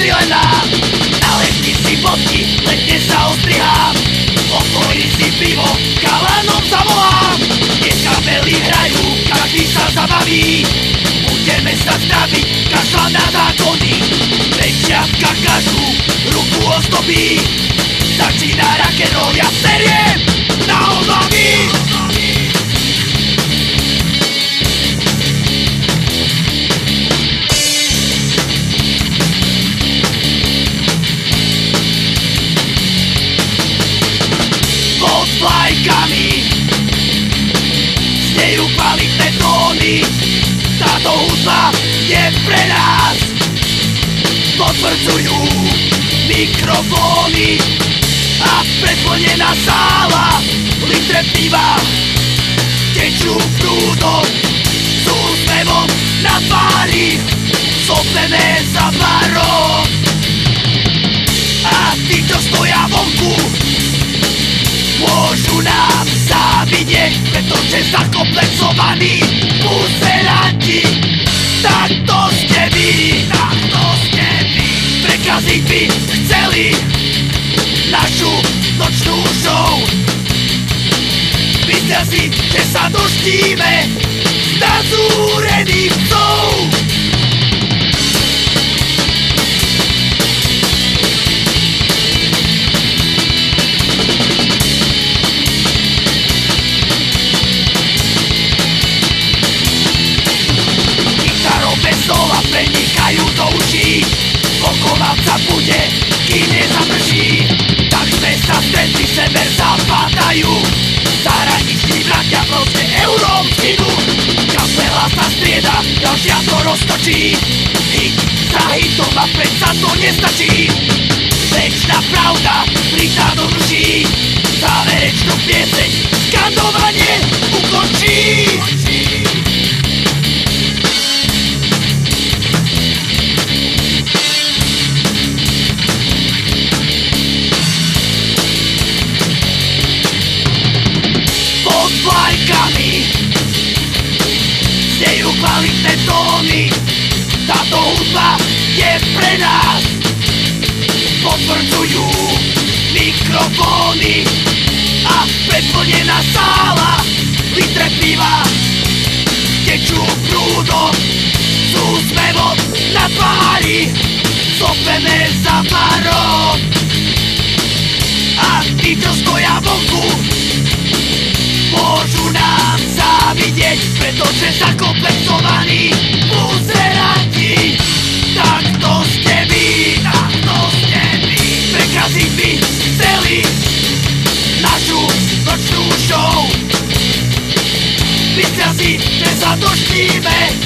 vystrelená Na si bodky, letne sa ostrihám. Otvorí si pivo, kalanom zavolám. Dnes kapely hrajú, každý sa zabaví. Budeme sa zdraviť, kašľa na zákony. Pečiatka každú ruku ozdobí Táto hudba je pre nás. Potvrdzujú mikrofóny A preplnená sála Litre piva. Tečú prúdom S úsmevom na tvári Sopené za barok A tí, čo stoja vonku Môžu nám závidieť, pretože zakomplexovaní muzeranti Ez dago time, status ready to go a predsa to nestačí. Večná pravda, do duší. Záverečnú pieseň, skandovanie ukončí. Vlajkami Znejú kvalitné tóny. Táto hudba je pre nás mikrofóny A preplnená sála Litre piva Tečú prúdom S úsmevom na tvári Zopené za pár A tí, čo stoja vonku Môžu nám závidieť, pretože zakope 貶め